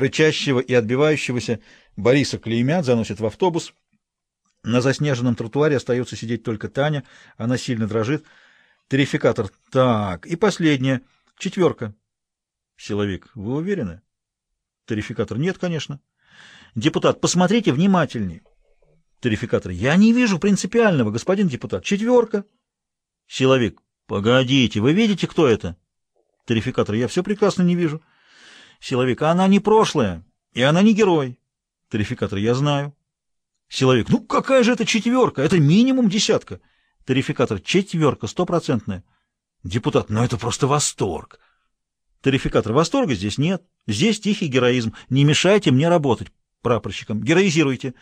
Рычащего и отбивающегося Бориса клеймят, заносят в автобус. На заснеженном тротуаре остается сидеть только Таня. Она сильно дрожит. Тарификатор. Так, и последнее. Четверка. Силовик. Вы уверены? Тарификатор. Нет, конечно. Депутат. Посмотрите внимательней. Тарификатор. Я не вижу принципиального, господин депутат. Четверка. Силовик. Погодите, вы видите, кто это? Тарификатор. Я все прекрасно не вижу. Силовик. Она не прошлое, и она не герой. Тарификатор. Я знаю. Силовик. Ну, какая же это четверка? Это минимум десятка. Тарификатор. Четверка, стопроцентная. Депутат. Ну, это просто восторг. Тарификатор. Восторга здесь нет. Здесь тихий героизм. Не мешайте мне работать прапорщиком. Героизируйте.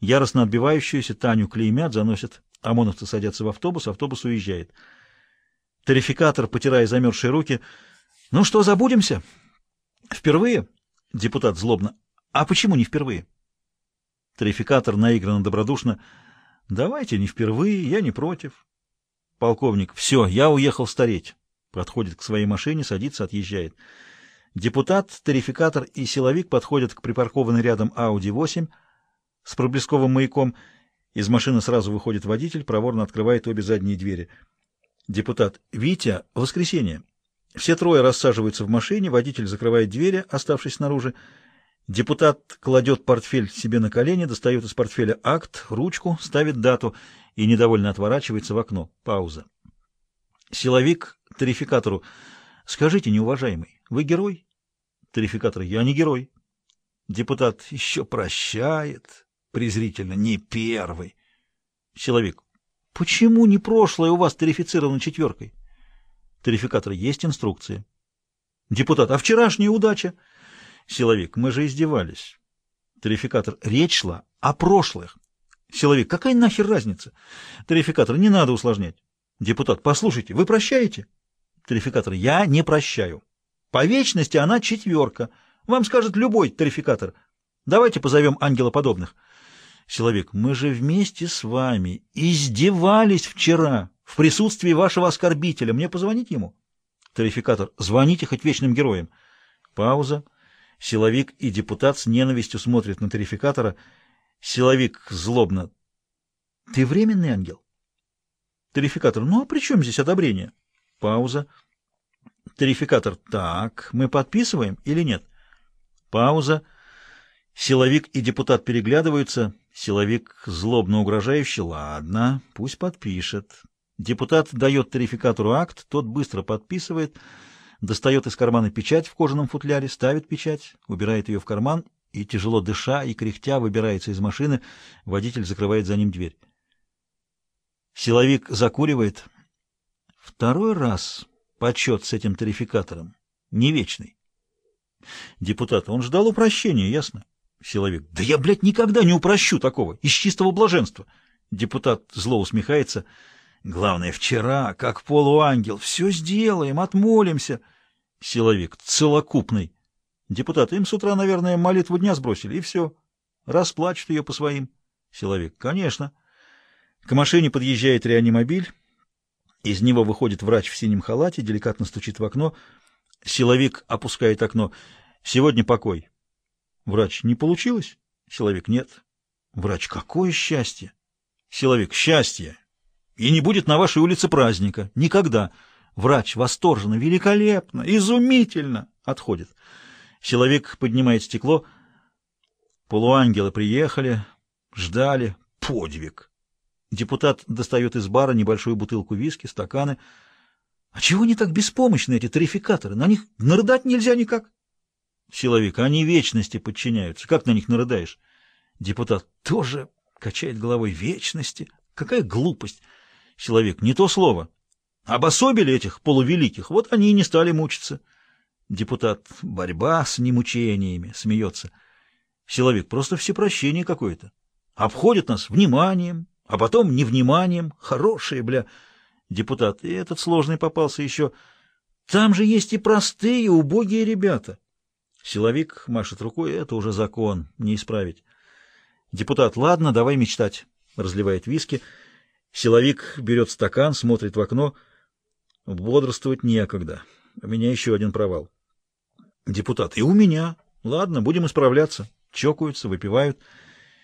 Яростно отбивающуюся Таню клеймят, заносят. ОМОНовцы садятся в автобус, автобус уезжает. Тарификатор, потирая замерзшие руки. «Ну что, забудемся?» «Впервые?» — депутат злобно. «А почему не впервые?» Тарификатор наигранно добродушно. «Давайте не впервые, я не против». Полковник. «Все, я уехал стареть». Подходит к своей машине, садится, отъезжает. Депутат, тарификатор и силовик подходят к припаркованной рядом Ауди-8 с проблесковым маяком. Из машины сразу выходит водитель, проворно открывает обе задние двери. Депутат. «Витя, воскресенье». Все трое рассаживаются в машине, водитель закрывает двери, оставшись снаружи. Депутат кладет портфель себе на колени, достает из портфеля акт, ручку, ставит дату и недовольно отворачивается в окно. Пауза. Силовик тарификатору. Скажите, неуважаемый, вы герой? Тарификатор. Я не герой. Депутат еще прощает. Презрительно. Не первый. Силовик. Почему не прошлое у вас тарифицировано четверкой? Тарификатор. Есть инструкции. Депутат. А вчерашняя удача? Силовик. Мы же издевались. Тарификатор. Речь шла о прошлых. Силовик. Какая нахер разница? Тарификатор. Не надо усложнять. Депутат. Послушайте, вы прощаете? Тарификатор. Я не прощаю. По вечности она четверка. Вам скажет любой тарификатор. Давайте позовем ангелоподобных. Силовик, мы же вместе с вами издевались вчера в присутствии вашего оскорбителя. Мне позвонить ему? Тарификатор, звоните хоть вечным героям. Пауза. Силовик и депутат с ненавистью смотрят на тарификатора. Силовик злобно. Ты временный ангел? Тарификатор, ну а при чем здесь одобрение? Пауза. Тарификатор, так, мы подписываем или нет? Пауза. Силовик и депутат переглядываются. Силовик злобно угрожающий. Ладно, пусть подпишет. Депутат дает тарификатору акт, тот быстро подписывает, достает из кармана печать в кожаном футляре, ставит печать, убирает ее в карман и, тяжело дыша и кряхтя, выбирается из машины. Водитель закрывает за ним дверь. Силовик закуривает. Второй раз почет с этим тарификатором. Не вечный. Депутат, он ждал упрощения, ясно? Силовик. Да я, блядь, никогда не упрощу такого. Из чистого блаженства. Депутат зло усмехается. Главное, вчера, как полуангел, все сделаем, отмолимся. Силовик. Целокупный. Депутат. Им с утра, наверное, молитву дня сбросили, и все. Расплачут ее по своим. Силовик. Конечно. К машине подъезжает реанимобиль. Из него выходит врач в синем халате, деликатно стучит в окно. Силовик опускает окно. Сегодня покой. Врач, не получилось? Силовик, нет. Врач, какое счастье? Силовик, счастье. И не будет на вашей улице праздника. Никогда. Врач, восторженно, великолепно, изумительно. Отходит. Силовик поднимает стекло. Полуангелы приехали, ждали. Подвиг. Депутат достает из бара небольшую бутылку виски, стаканы. А чего они так беспомощны, эти тарификаторы? На них нарыдать нельзя никак. Силовик, они вечности подчиняются. Как на них нарыдаешь? Депутат тоже качает головой. Вечности? Какая глупость. Силовик, не то слово. Обособили этих полувеликих, вот они и не стали мучиться. Депутат, борьба с немучениями, смеется. Силовик, просто всепрощение какое-то. Обходят нас вниманием, а потом невниманием. Хорошие, бля. Депутат, и этот сложный попался еще. Там же есть и простые, убогие ребята. Силовик машет рукой, это уже закон, не исправить. Депутат, ладно, давай мечтать, разливает виски. Силовик берет стакан, смотрит в окно. Бодрствовать некогда. У меня еще один провал. Депутат, и у меня. Ладно, будем исправляться. Чокаются, выпивают.